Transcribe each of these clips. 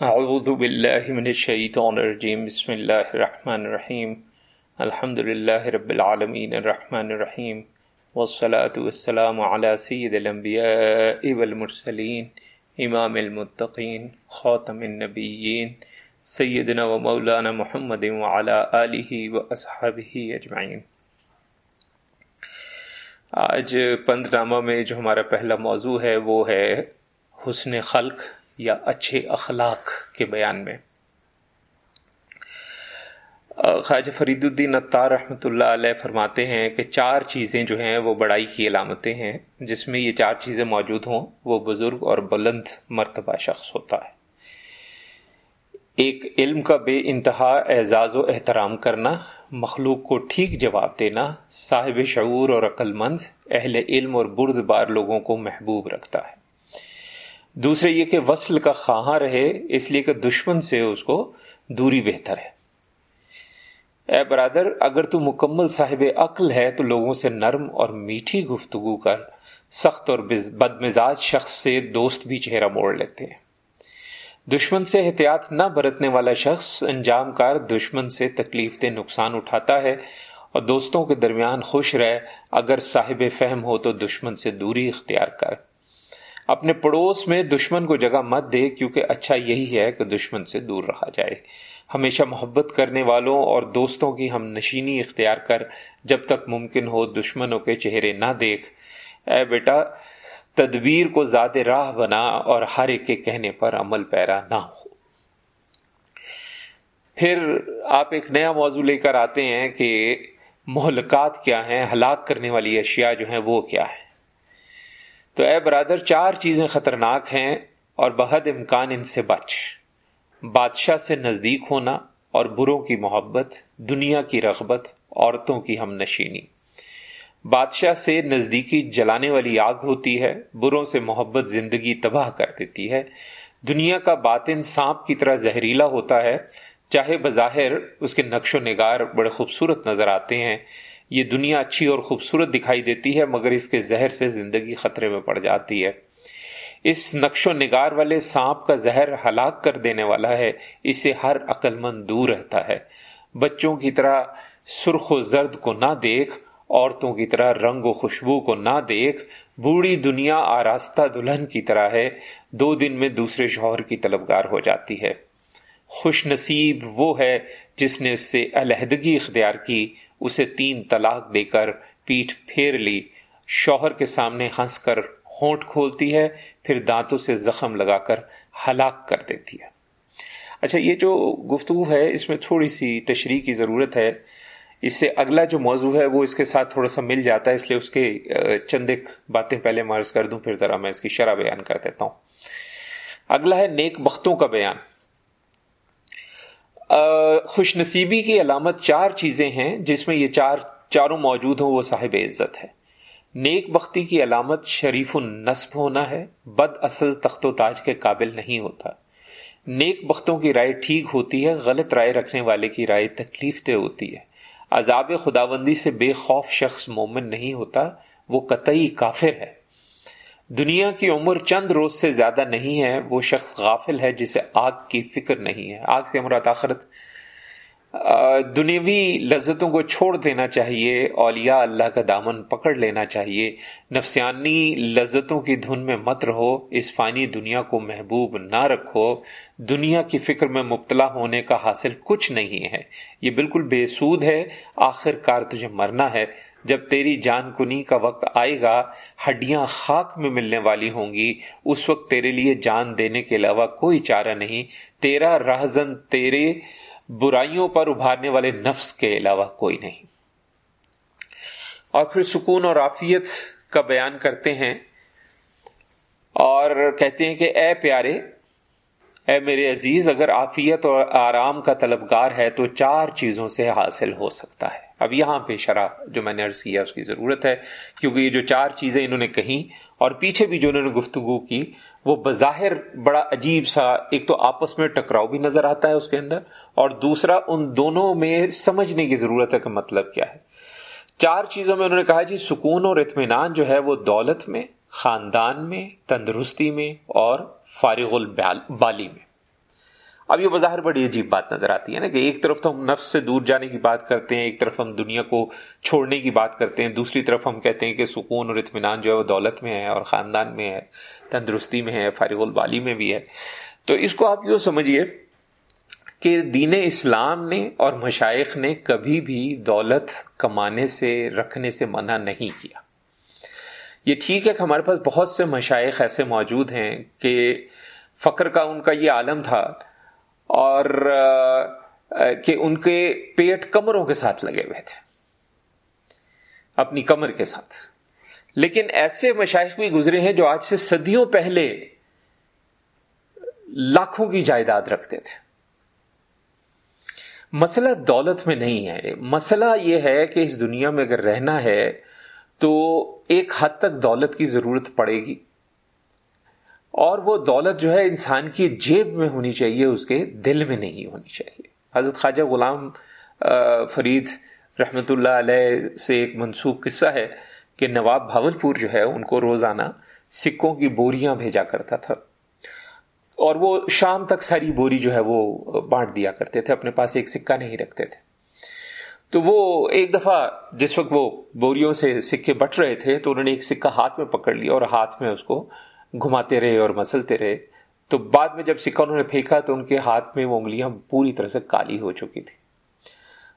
اعوذ باللہ من الشیطان الرجیم بسم اللہ الرحمن الرحیم الحمد للہ رب العالمین الرحمن الرحیم والصلاة والسلام على سید الانبیاء والمرسلین امام المتقین خاتم النبیین سیدنا و مولانا محمد وعلى آلہ و اصحابہ اجمعین آج پند نامہ میں جو ہمارا پہلا موضوع ہے، وہ ہے حسن خلق. یا اچھے اخلاق کے بیان میں۔ خواجہ فرید الدین اطار رحمۃ اللہ علیہ فرماتے ہیں کہ چار چیزیں جو ہیں وہ بڑائی کی علامتیں ہیں۔ جس میں یہ چار چیزیں موجود ہوں، وہ بزرگ اور بلند مرتبہ شخص ہوتا ہے۔ ایک، علم کا بے انتہا اعزاز و احترام کرنا، مخلوق کو ٹھیک جواب دینا، صاحب شعور اور عقل مند اہل علم اور برد بار لوگوں کو محبوب رکھتا ہے۔ دوسرے یہ کہ وصل کا خواہاں رہے، اس لیے کہ دشمن سے اس کو دوری بہتر ہے۔ اے برادر، اگر تو مکمل صاحب عقل ہے تو لوگوں سے نرم اور میٹھی گفتگو کر، سخت اور بد مزاج شخص سے دوست بھی چہرہ موڑ لیتے ہیں۔ دشمن سے احتیاط نہ برتنے والا شخص انجام کار دشمن سے تکلیف دہ نقصان اٹھاتا ہے اور دوستوں کے درمیان خوش رہے۔ اگر صاحب فہم ہو تو دشمن سے دوری اختیار کر۔ اپنے پڑوس میں دشمن کو جگہ مت دے، کیونکہ اچھا یہی ہے کہ دشمن سے دور رہا جائے۔ ہمیشہ محبت کرنے والوں اور دوستوں کی ہم نشینی اختیار کر، جب تک ممکن ہو دشمنوں کے چہرے نہ دیکھ۔ اے بیٹا، تدبیر کو زیادہ راہ بنا اور ہر ایک کے کہنے پر عمل پیرا نہ ہو۔ پھر آپ ایک نیا موضوع لے کر آتے ہیں کہ مہلکات کیا ہیں، ہلاک کرنے والی اشیاء جو ہیں وہ کیا ہیں؟ تو اے برادر، چار چیزیں خطرناک ہیں اور بحد امکان ان سے بچ۔ بادشاہ سے نزدیک ہونا اور بروں کی محبت، دنیا کی رغبت، عورتوں کی ہم نشینی۔ بادشاہ سے نزدیکی جلانے والی آگ ہوتی ہے، بروں سے محبت زندگی تباہ کر دیتی ہے۔ دنیا کا باطن سانپ کی طرح زہریلا ہوتا ہے، چاہے بظاہر اس کے نقش و نگار بڑے خوبصورت نظر آتے ہیں۔ یہ دنیا اچھی اور خوبصورت دکھائی دیتی ہے، مگر اس کے زہر سے زندگی خطرے میں پڑ جاتی ہے۔ اس نقش و نگار والے سانپ کا زہر ہلاک کر دینے والا ہے، اسے ہر عقل مند دور رہتا ہے۔ بچوں کی طرح سرخ و زرد کو نہ دیکھ، عورتوں کی طرح رنگ و خوشبو کو نہ دیکھ، بوڑھی دنیا آراستہ دلہن کی طرح ہے۔ دو دن میں دوسرے شوہر کی طلبگار ہو جاتی ہے۔ خوش نصیب وہ ہے جس نے اس سے علیحدگی اختیار کی۔ اسے تین طلاق دے کر پیٹھ پھیر لی۔ شوہر کے سامنے ہنس کر ہونٹ کھولتی ہے، پھر دانتوں سے زخم لگا کر ہلاک کر دیتی ہے۔ اچھا یہ جو گفتگو ہے، اس میں تھوڑی سی تشریح کی ضرورت ہے۔ اس سے اگلا جو موضوع ہے، وہ اس کے ساتھ تھوڑا سا مل جاتا ہے، اس لیے اس کے چند ایک باتیں پہلے مارز کر دوں، پھر ذرا میں اس کی شرح بیان کر دیتا ہوں۔ اگلا ہے نیک بختوں کا بیان۔ خوش نصیبی کی علامت چار چیزیں ہیں جس میں یہ چار چاروں موجود ہوں، وہ صاحب عزت ہے۔ نیک بختی کی علامت شریف النصب ہونا ہے، بد اصل تخت و تاج کے قابل نہیں ہوتا۔ نیک بختوں کی رائے ٹھیک ہوتی ہے، غلط رائے رکھنے والے کی رائے تکلیف دہ ہوتی ہے۔ عذاب خداوندی سے بے خوف شخص مومن نہیں ہوتا، وہ قطعی کافر ہے۔ دنیا کی عمر چند روز سے زیادہ نہیں ہے، وہ شخص غافل ہے جسے آگ کی فکر نہیں ہے۔ آگ سے امرات آخرت۔ دنیاوی لذتوں کو چھوڑ دینا چاہیے، اولیاء اللہ کا دامن پکڑ لینا چاہیے۔ نفسیانی لذتوں کی دھن میں مت رہو، اس فانی دنیا کو محبوب نہ رکھو۔ دنیا کی فکر میں مبتلا ہونے کا حاصل کچھ نہیں ہے۔ یہ بالکل بے سود ہے آخر کار تجھے مرنا ہے۔ جب تیری جان کنی کا وقت آئے گا، ہڈیاں خاک میں ملنے والی ہوں گی۔ اس وقت تیرے لیے جان دینے کے علاوہ کوئی چارہ نہیں۔ تیرا رہزن تیرے برائیوں پر ابھارنے والے نفس کے علاوہ کوئی نہیں۔ اور پھر سکون اور عافیت کا بیان کرتے ہیں اور کہتے ہیں کہ اے پیارے اے میرے عزیز، اگر عافیت اور آرام کا طلبگار ہے تو چار چیزوں سے حاصل ہو سکتا ہے۔ اب یہاں پہ شرح جو میں نے عرض کیا اس کی ضرورت ہے، کیونکہ یہ جو چار چیزیں انہوں نے کہیں اور پیچھے بھی جو انہوں نے گفتگو کی، وہ بظاہر بڑا عجیب سا، ایک تو آپس میں ٹکراؤ بھی نظر آتا ہے اس کے اندر، اور دوسرا ان دونوں میں سمجھنے کی ضرورت ہے کہ مطلب کیا ہے۔ چار چیزوں میں انہوں نے کہا جی سکون اور اطمینان جو ہے وہ دولت میں خاندان میں، تندرستی میں اور فارغ البالی میں۔ اب یہ بظاہر بڑی عجیب بات نظر آتی ہے نا کہ ایک طرف تو ہم نفس سے دور جانے کی بات کرتے ہیں، ایک طرف ہم دنیا کو چھوڑنے کی بات کرتے ہیں، دوسری طرف ہم کہتے ہیں کہ سکون اور اطمینان جو ہے وہ دولت میں ہے اور خاندان میں ہے، تندرستی میں ہے، فارغ البالی میں بھی ہے۔ تو اس کو آپ یوں سمجھیے کہ دین اسلام نے اور مشائق نے کبھی بھی دولت کمانے سے، رکھنے سے منع نہیں کیا۔ یہ ٹھیک ہے کہ ہمارے پاس بہت سے مشائق ایسے موجود ہیں کہ فقر کا ان کا یہ عالم تھا اور کہ ان کے پیٹ کمروں کے ساتھ لگے ہوئے تھے، اپنی کمر کے ساتھ۔ لیکن ایسے مشائق بھی گزرے ہیں جو آج سے صدیوں پہلے لاکھوں کی جائیداد رکھتے تھے۔ مسئلہ دولت میں نہیں ہے۔ مسئلہ یہ ہے کہ اس دنیا میں اگر رہنا ہے تو ایک حد تک دولت کی ضرورت پڑے گی اور وہ دولت جو ہے انسان کی جیب میں ہونی چاہیے، اس کے دل میں نہیں ہونی چاہیے۔ حضرت خواجہ غلام فرید رحمت اللہ علیہ سے ایک منسوخ قصہ ہے کہ نواب بھاول پور جو ہے، ان کو روزانہ سکوں کی بوریاں بھیجا کرتا تھا۔ اور وہ شام تک ساری بوری جو ہے، وہ بانٹ دیا کرتے تھے، اپنے پاس ایک سکہ نہیں رکھتے تھے۔ تو وہ ایک دفعہ جس وقت وہ بوریوں سے سکے بٹ رہے تھے تو انہوں نے ایک سکہ ہاتھ میں پکڑ لیا اور ہاتھ میں اس کو گھماتے رہے اور مسلتے رہے۔ تو بعد میں جب سکہ انہوں نے پھینکا تو ان کے ہاتھ میں وہ انگلیاں پوری طرح سے کالی ہو چکی تھی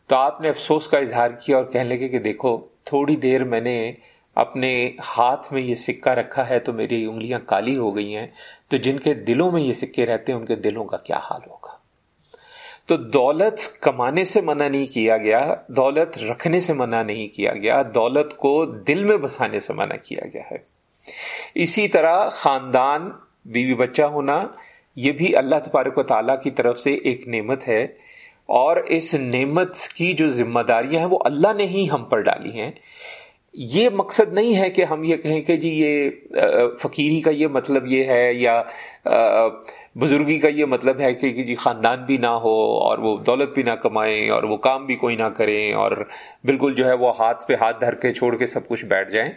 تو آپ نے افسوس کا اظہار کیا اور کہنے لگے کہ دیکھو، تھوڑی دیر میں نے اپنے ہاتھ میں یہ سکہ رکھا ہے تو میری انگلیاں کالی ہو گئی ہیں۔ تو جن کے دلوں میں یہ سکے رہتے ہیں، ان کے دلوں کا کیا حال ہوگا تو دولت کمانے سے منع نہیں کیا گیا، دولت رکھنے سے منع نہیں کیا گیا، دولت کو دل میں بسانے سے منع کیا گیا ہے۔ اسی طرح خاندان، بیوی بچہ ہونا، یہ بھی اللہ تبارک و تعالیٰ کی طرف سے ایک نعمت ہے۔ اور اس نعمت کی جو ذمہ داریاں ہیں، وہ اللہ نے ہی ہم پر ڈالی ہیں۔ یہ مقصد نہیں ہے کہ ہم یہ کہیں کہ جی یہ فقیری کا یہ مطلب یہ ہے یا بزرگی کا یہ مطلب ہے کہ جی خاندان بھی نہ ہو اور وہ دولت بھی نہ کمائیں اور وہ کام بھی کوئی نہ کریں اور بالکل جو ہے وہ ہاتھ پہ ہاتھ دھر کے چھوڑ کے سب کچھ بیٹھ جائیں۔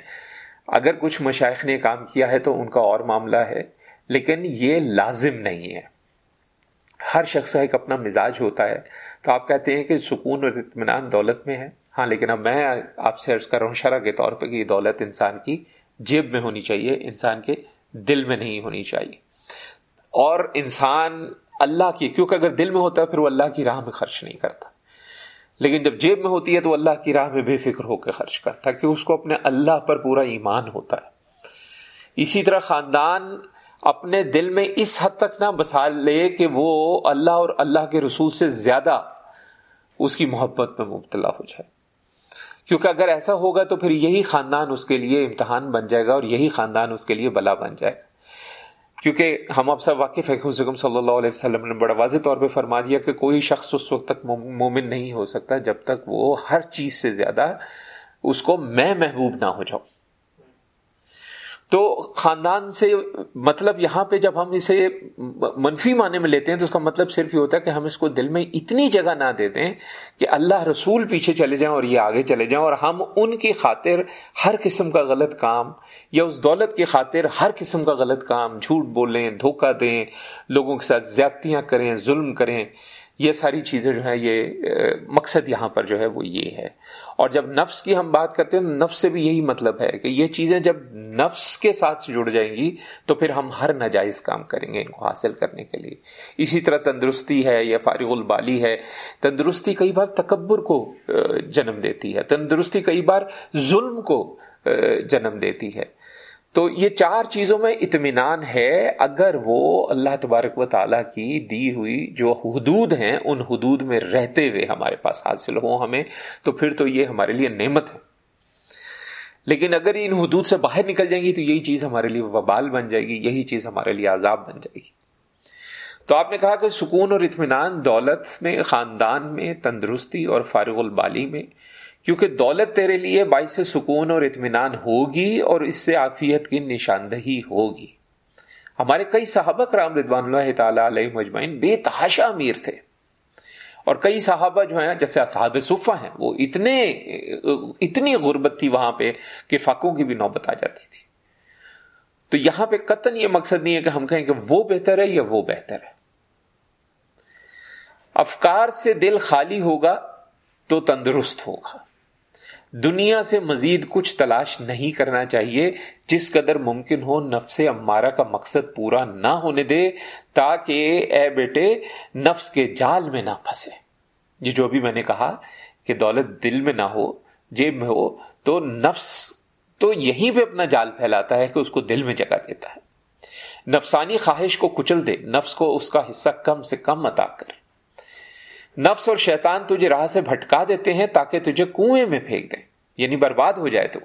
اگر کچھ مشائق نے کام کیا ہے تو ان کا اور معاملہ ہے، لیکن یہ لازم نہیں ہے۔ ہر شخص کا ایک اپنا مزاج ہوتا ہے۔ تو آپ کہتے ہیں کہ سکون اور اطمینان دولت میں ہے۔ ہاں لیکن اب میں آپ سے عرض کر رہا ہوں شرح کے طور پہ کہ یہ دولت انسان کی جیب میں ہونی چاہیے، انسان کے دل میں نہیں ہونی چاہیے۔ اور انسان اللہ کی، کیونکہ اگر دل میں ہوتا ہے پھر وہ اللہ کی راہ میں خرچ نہیں کرتا۔ لیکن جب جیب میں ہوتی ہے تو اللہ کی راہ میں بے فکر ہو کے خرچ کرتا کہ اس کو اپنے اللہ پر پورا ایمان ہوتا ہے۔ اسی طرح خاندان اپنے دل میں اس حد تک نہ بسا لے کہ وہ اللہ اور اللہ کے رسول سے زیادہ اس کی محبت میں مبتلا ہو جائے۔ کیونکہ اگر ایسا ہوگا تو پھر یہی خاندان اس کے لیے امتحان بن جائے گا اور یہی خاندان اس کے لیے بلا بن جائے گا۔ کیونکہ ہم آپ سب واقف ہے حضرت صلی اللہ علیہ وسلم نے بڑا واضح طور پہ فرما دیا کہ کوئی شخص اس وقت تک مومن نہیں ہو سکتا جب تک وہ ہر چیز سے زیادہ اس کو میں محبوب نہ ہو جاؤں تو خاندان سے مطلب یہاں پہ جب ہم اسے منفی معنی میں لیتے ہیں تو اس کا مطلب صرف یہ ہوتا ہے کہ ہم اس کو دل میں اتنی جگہ نہ دے دیں کہ اللہ رسول پیچھے چلے جائیں اور یہ آگے چلے جائیں اور ہم ان کی خاطر ہر قسم کا غلط کام یا اس دولت کی خاطر ہر قسم کا غلط کام جھوٹ بولیں، دھوکہ دیں، لوگوں کے ساتھ زیادتیاں کریں، ظلم کریں یہ ساری چیزیں جو ہے یہ مقصد یہاں پر جو ہے وہ یہ ہے۔ اور جب نفس کی ہم بات کرتے ہیں، نفس سے بھی یہی مطلب ہے کہ یہ چیزیں جب نفس کے ساتھ جڑ جائیں گی، تو پھر ہم ہر ناجائز کام کریں گے ان کو حاصل کرنے کے لیے۔ اسی طرح تندرستی ہے یا فارغ البالی ہے، تندرستی کئی بار تکبر کو جنم دیتی ہے۔ تندرستی کئی بار ظلم کو جنم دیتی ہے۔ تو یہ چار چیزوں میں اطمینان ہے اگر وہ اللہ تبارک و تعالیٰ کی دی ہوئی جو حدود ہیں، ان حدود میں رہتے ہوئے ہمارے پاس حاصل ہوں ہمیں، تو پھر تو یہ ہمارے لیے نعمت ہے۔ لیکن اگر ان حدود سے باہر نکل جائیں گی تو یہی چیز ہمارے لیے وبال بن جائے گی، یہی چیز ہمارے لیے عذاب بن جائے گی۔ تو آپ نے کہا کہ سکون اور اطمینان دولت میں، خاندان میں، تندرستی اور فارغ البالی میں کیونکہ دولت تیرے لیے باعث سکون اور اطمینان ہوگی اور اس سے عافیت کی نشاندہی ہوگی۔ ہمارے کئی صحابہ کرام رضوان اللہ تعالیٰ علیہ مجمعین بے تحاشا امیر تھے۔ اور کئی صحابہ جو ہیں، جیسے صحاب صفا ہیں، وہ اتنے، اتنی غربت تھی وہاں پہ کہ فاقوں کی بھی نوبت آ جاتی تھی۔ تو یہاں پہ قطن یہ مقصد نہیں ہے کہ ہم کہیں کہ وہ بہتر ہے یا وہ بہتر ہے۔ افکار سے دل خالی ہوگا تو تندرست ہوگا۔ دنیا سے مزید کچھ تلاش نہیں کرنا چاہیے، جس قدر ممکن ہو نفس امارہ کا مقصد پورا نہ ہونے دے، تاکہ اے بیٹے نفس کے جال میں نہ پھنسے۔ یہ جو بھی میں نے کہا کہ دولت دل میں نہ ہو، جیب میں ہو، تو نفس تو یہیں پہ اپنا جال پھیلاتا ہے کہ اس کو دل میں جگہ دیتا ہے۔ نفسانی خواہش کو کچل دے، نفس کو اس کا حصہ کم سے کم عطا کر۔ نفس اور شیطان تجھے راہ سے بھٹکا دیتے ہیں تاکہ تجھے کنویں میں پھینک دیں۔ یعنی برباد ہو جائے تو۔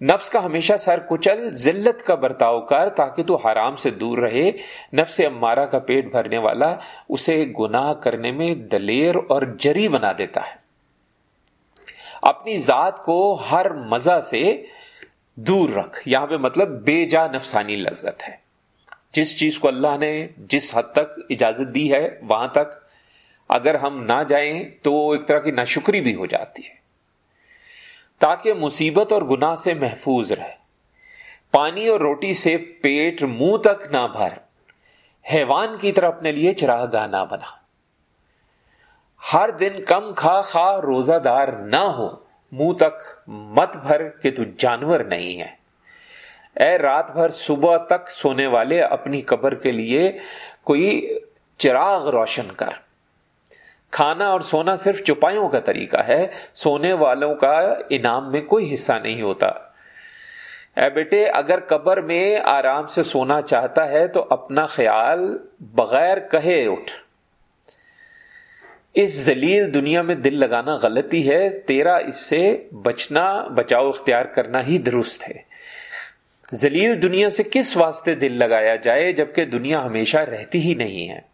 نفس کا ہمیشہ سر کچل، ذلت کا برتاؤ کر تاکہ تو حرام سے دور رہے۔ نفس امارہ کا پیٹ بھرنے والا اسے گناہ کرنے میں دلیر اور جری بنا دیتا ہے۔ اپنی ذات کو ہر مزہ سے دور رکھ۔ یہاں پہ مطلب بے جا نفسانی لذت ہے۔ جس چیز کو اللہ نے جس حد تک اجازت دی ہے، وہاں تک اگر ہم نہ جائیں تو ایک طرح کی ناشکری بھی ہو جاتی ہے۔ تاکہ مصیبت اور گناہ سے محفوظ رہے۔ پانی اور روٹی سے پیٹ منہ تک نہ بھر۔ حیوان کی طرح اپنے لیے چراہ گاہ نہ بنا۔ ہر دن کم کھا خا روزہ دار نہ ہو۔ منہ تک مت بھر کہ تو جانور نہیں ہے۔ اے رات بھر صبح تک سونے والے اپنی قبر کے لیے کوئی چراغ روشن کر۔ کھانا اور سونا صرف چپائیوں کا طریقہ ہے، سونے والوں کا انعام میں کوئی حصہ نہیں ہوتا۔ اے بیٹے، اگر قبر میں آرام سے سونا چاہتا ہے تو اپنا خیال بغیر کہے اٹھ۔ اس ذلیل دنیا میں دل لگانا غلطی ہے، تیرا اس سے بچنا، بچاؤ اختیار کرنا ہی درست ہے۔ ذلیل دنیا سے کس واسطے دل لگایا جائے، جبکہ دنیا ہمیشہ رہتی ہی نہیں ہے۔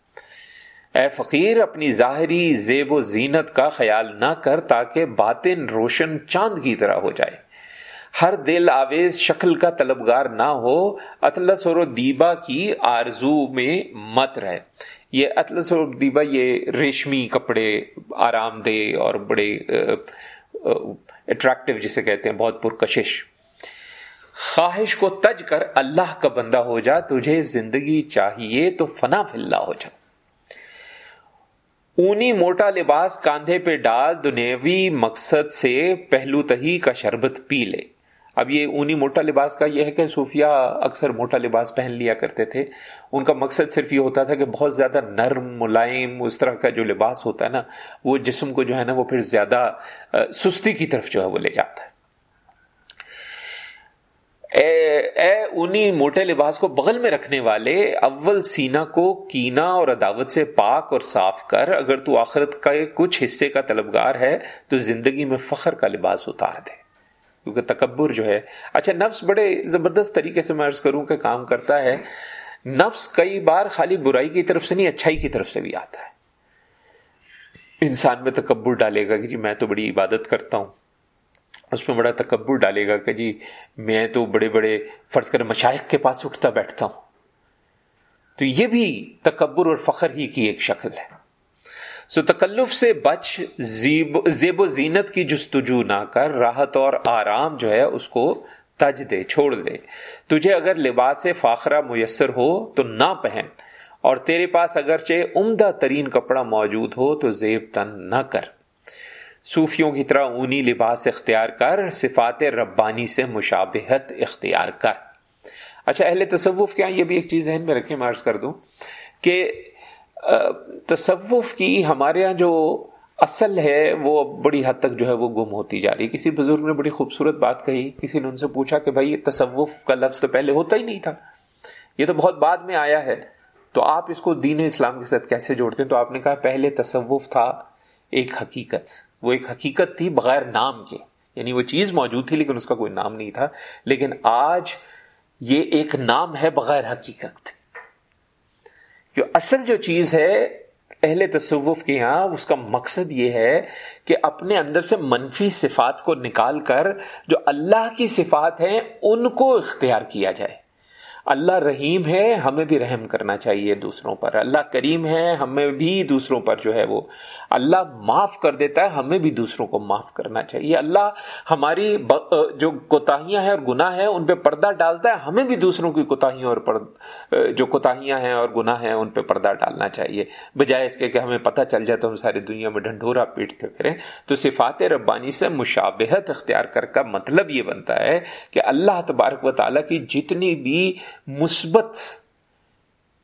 اے فقیر، اپنی ظاہری زیب و زینت کا خیال نہ کر تاکہ باطن روشن چاند کی طرح ہو جائے۔ ہر دل آویز شکل کا طلبگار نہ ہو، اطلس اور دیبا کی آرزو میں مت رہے۔ یہ اطلس اور دیبا، یہ ریشمی کپڑے آرام دہ اور بڑے اٹریکٹو جسے کہتے ہیں، بہت پرکشش۔ خواہش کو تج کر اللہ کا بندہ ہو جا، تجھے زندگی چاہیے تو فنا فلّہ ہو جا۔ اونی موٹا لباس کاندھے پہ ڈال دنیوی مقصد سے پہلو تہی کا شربت پی لے۔ اب یہ اونی موٹا لباس کا یہ ہے کہ صوفیہ اکثر موٹا لباس پہن لیا کرتے تھے۔ ان کا مقصد صرف یہ ہوتا تھا کہ بہت زیادہ نرم، ملائم، اس طرح کا جو لباس ہوتا ہے نا، وہ جسم کو جو ہے نا وہ پھر زیادہ سستی کی طرف جو ہے وہ لے جاتا ہے۔ اے اے انہی موٹے لباس کو بغل میں رکھنے والے اول سینا کو کینا اور عداوت سے پاک اور صاف کر، اگر تو آخرت کا کچھ حصے کا طلبگار ہے، تو زندگی میں فخر کا لباس اتار دے۔ کیونکہ تکبر جو ہے۔ اچھا نفس بڑے زبردست طریقے سے میں عرض کروں کہ کام کرتا ہے۔ نفس کئی بار خالی برائی کی طرف سے نہیں، اچھائی کی طرف سے بھی آتا ہے۔ انسان میں تکبر ڈالے گا کہ جی میں تو بڑی عبادت کرتا ہوں۔ اس میں بڑا تکبر ڈالے گا کہ جی میں تو بڑے بڑے فرض کر مشائق کے پاس اٹھتا بیٹھتا ہوں۔ تو یہ بھی تکبر اور فخر ہی کی ایک شکل ہے۔ سو تکلف سے بچ زیب و زینت کی جستجو نہ کر، راحت اور آرام جو ہے اس کو تج دے، چھوڑ دے۔ تجھے اگر لباس فاخرہ میسر ہو تو نہ پہن۔ اور تیرے پاس اگرچہ عمدہ ترین کپڑا موجود ہو تو زیب تن نہ کر۔ صوفیوں کی طرح اونی لباس اختیار کر، صفات ربانی سے مشابہت اختیار کر۔ اچھا اہل تصوف، کیا یہ بھی ایک چیز ذہن میں رکھے میں عرض کر دوں کہ تصوف کی ہمارے یہاں جو اصل ہے، وہ بڑی حد تک جو ہے وہ گم ہوتی جا رہی۔ کسی بزرگ نے بڑی خوبصورت بات کہی، کسی نے ان سے پوچھا کہ بھائی تصوف کا لفظ تو پہلے ہوتا ہی نہیں تھا۔ یہ تو بہت بعد میں آیا ہے۔ تو آپ اس کو دین اسلام کے ساتھ کیسے جوڑتے ہیں؟ تو آپ نے کہا، پہلے تصوف تھا ایک حقیقت۔ وہ ایک حقیقت تھی بغیر نام کے۔ یعنی وہ چیز موجود تھی لیکن اس کا کوئی نام نہیں تھا۔ لیکن آج یہ ایک نام ہے بغیر حقیقت۔ جو اصل جو چیز ہے اہل تصوف کے یہاں، اس کا مقصد یہ ہے کہ اپنے اندر سے منفی صفات کو نکال کر جو اللہ کی صفات ہیں، ان کو اختیار کیا جائے۔ اللہ رحیم ہے، ہمیں بھی رحم کرنا چاہیے دوسروں پر۔ اللہ کریم ہے، ہمیں بھی دوسروں پر جو ہے وہ اللہ معاف کر دیتا ہے، ہمیں بھی دوسروں کو معاف کرنا چاہیے۔ اللہ ہماری جو کوتاہیاں ہیں اور گناہ ہیں، ان پہ پردہ ڈالتا ہے، ہمیں بھی دوسروں کی کوتاہیاں اور جو کوتاہیاں ہیں اور گناہ ہیں، ان پہ پردہ ڈالنا چاہیے۔ بجائے اس کے کہ ہمیں پتہ چل جائے تو ہم ساری دنیا میں ڈھنڈورا پیٹتے پھریں۔ تو صفات ربانی سے مشابہت اختیار کر کا مطلب یہ بنتا ہے کہ اللہ تبارک و تعالیٰ کی جتنی بھی مثبت،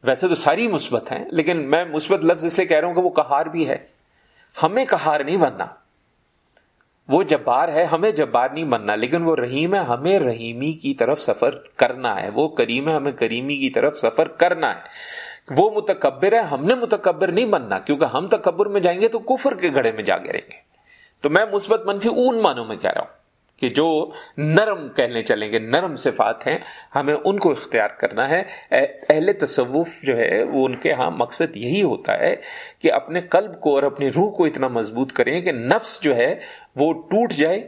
ویسے تو ساری مثبت ہیں، لیکن میں مثبت لفظ اس لیے کہہ رہا ہوں کہ وہ کہار بھی ہے۔ ہمیں کہار نہیں بننا۔ وہ جبار ہے، ہمیں جبار نہیں بننا، لیکن وہ رحیم ہے، ہمیں رحیمی کی طرف سفر کرنا ہے۔ وہ کریم ہے، ہمیں کریمی کی طرف سفر کرنا ہے۔ وہ متکبر ہے، ہم نے متکبر نہیں بننا۔ کیونکہ ہم تکبر میں جائیں گے تو کفر کے گھڑے میں جا گریں گے۔ تو میں مثبت منفی اون مانوں میں کہہ رہا ہوں۔ کہ جو نرم کہنے چلیں گے، نرم صفات ہیں، ہمیں ان کو اختیار کرنا ہے۔ اہل تصوف جو ہے، وہ ان کے ہاں مقصد یہی ہوتا ہے کہ اپنے قلب کو اور اپنی روح کو اتنا مضبوط کریں کہ نفس جو ہے، وہ ٹوٹ جائے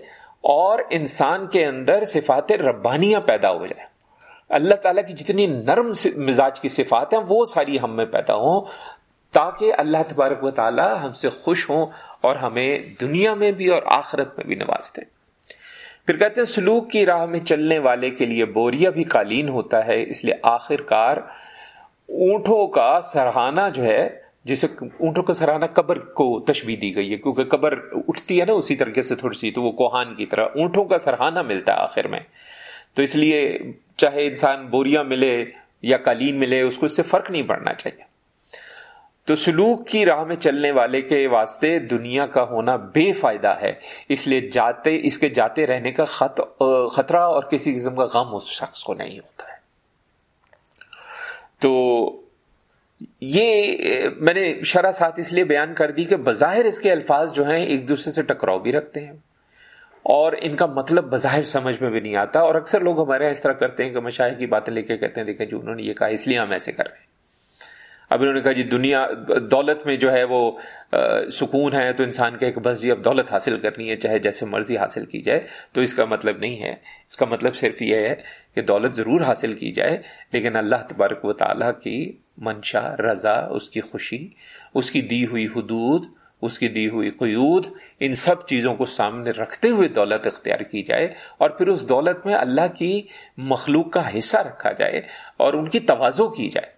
اور انسان کے اندر صفات ربانیاں پیدا ہو جائے۔ اللہ تعالیٰ کی جتنی نرم مزاج کی صفات ہیں، وہ ساری ہم میں پیدا ہوں تاکہ اللہ تبارک و تعالیٰ ہم سے خوش ہوں اور ہمیں دنیا میں بھی اور آخرت میں بھی نواز دیں پھر کہتے ہیں، سلوک کی راہ میں چلنے والے کے لیے بوریا بھی قالین ہوتا ہے، اس لیے آخر کار اونٹوں کا سرہانا جو ہے، جسے اونٹوں کا سرہانا قبر کو تشبیح دی گئی ہے، کیونکہ قبر اٹھتی ہے نا اسی طریقے سے تھوڑی سی، تو وہ کوہان کی طرح اونٹوں کا سرہانا ملتا ہے آخر میں۔ تو اس لیے چاہے انسان بوریا ملے یا قالین ملے، اس کو اس سے فرق نہیں پڑنا چاہیے۔ تو سلوک کی راہ میں چلنے والے کے واسطے دنیا کا ہونا بے فائدہ ہے۔ اس لیے جاتے، اس کے جاتے رہنے کا خط، خطرہ اور کسی قسم کا غم اس شخص کو نہیں ہوتا ہے۔ تو یہ، میں نے شرح ساتھ اس لیے بیان کر دی کہ بظاہر اس کے الفاظ جو ہیں ایک دوسرے سے ٹکراؤ بھی رکھتے ہیں۔ اور ان کا مطلب بظاہر سمجھ میں بھی نہیں آتا۔ اور اکثر لوگ ہمارے اس طرح کرتے ہیں کہ مشاہد کی باتیں لے کے کہتے ہیں، دیکھیں جو انہوں نے یہ کہا، اس لیے ہم ایسے کر رہے ہیں۔ اب انہوں نے کہا جی دنیا، دولت میں جو ہے وہ سکون ہے تو انسان کے ایک بس جی اب دولت حاصل کرنی ہے، چاہے جیسے مرضی حاصل کی جائے، تو اس کا مطلب نہیں ہے۔ اس کا مطلب صرف یہ ہے کہ دولت ضرور حاصل کی جائے، لیکن اللہ تبارک و تعالیٰ کی منشا، رضا، اس کی خوشی، اس کی دی ہوئی حدود، اس کی دی ہوئی قیود، ان سب چیزوں کو سامنے رکھتے ہوئے دولت اختیار کی جائے اور پھر اس دولت میں اللہ کی مخلوق کا حصہ رکھا جائے اور ان کی توازو کی جائے۔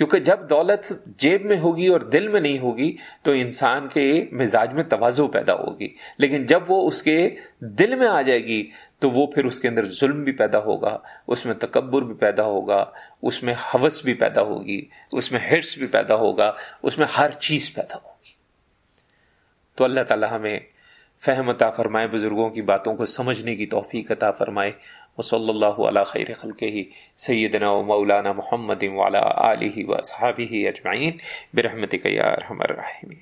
کیونکہ جب دولت جیب میں ہوگی اور دل میں نہیں ہوگی تو انسان کے مزاج میں توازو پیدا ہوگی۔ لیکن جب وہ اس کے دل میں آ جائے گی تو وہ پھر اس کے اندر ظلم بھی پیدا ہوگا، اس میں تکبر بھی پیدا ہوگا، اس میں حوث بھی پیدا ہوگی، اس میں حرص بھی پیدا ہوگا، اس میں ہر چیز پیدا ہوگی۔ تو اللہ تعالی ہمیں فہم عطا فرمائے، بزرگوں کی باتوں کو سمجھنے کی توفیق عطا فرمائے۔ وصلی اللہ علی خیر خلقہ، سیدنا و مولانا محمد وعلا آلہ و اصحابہ اجمعین، برحمتک یا ارحم الراحمین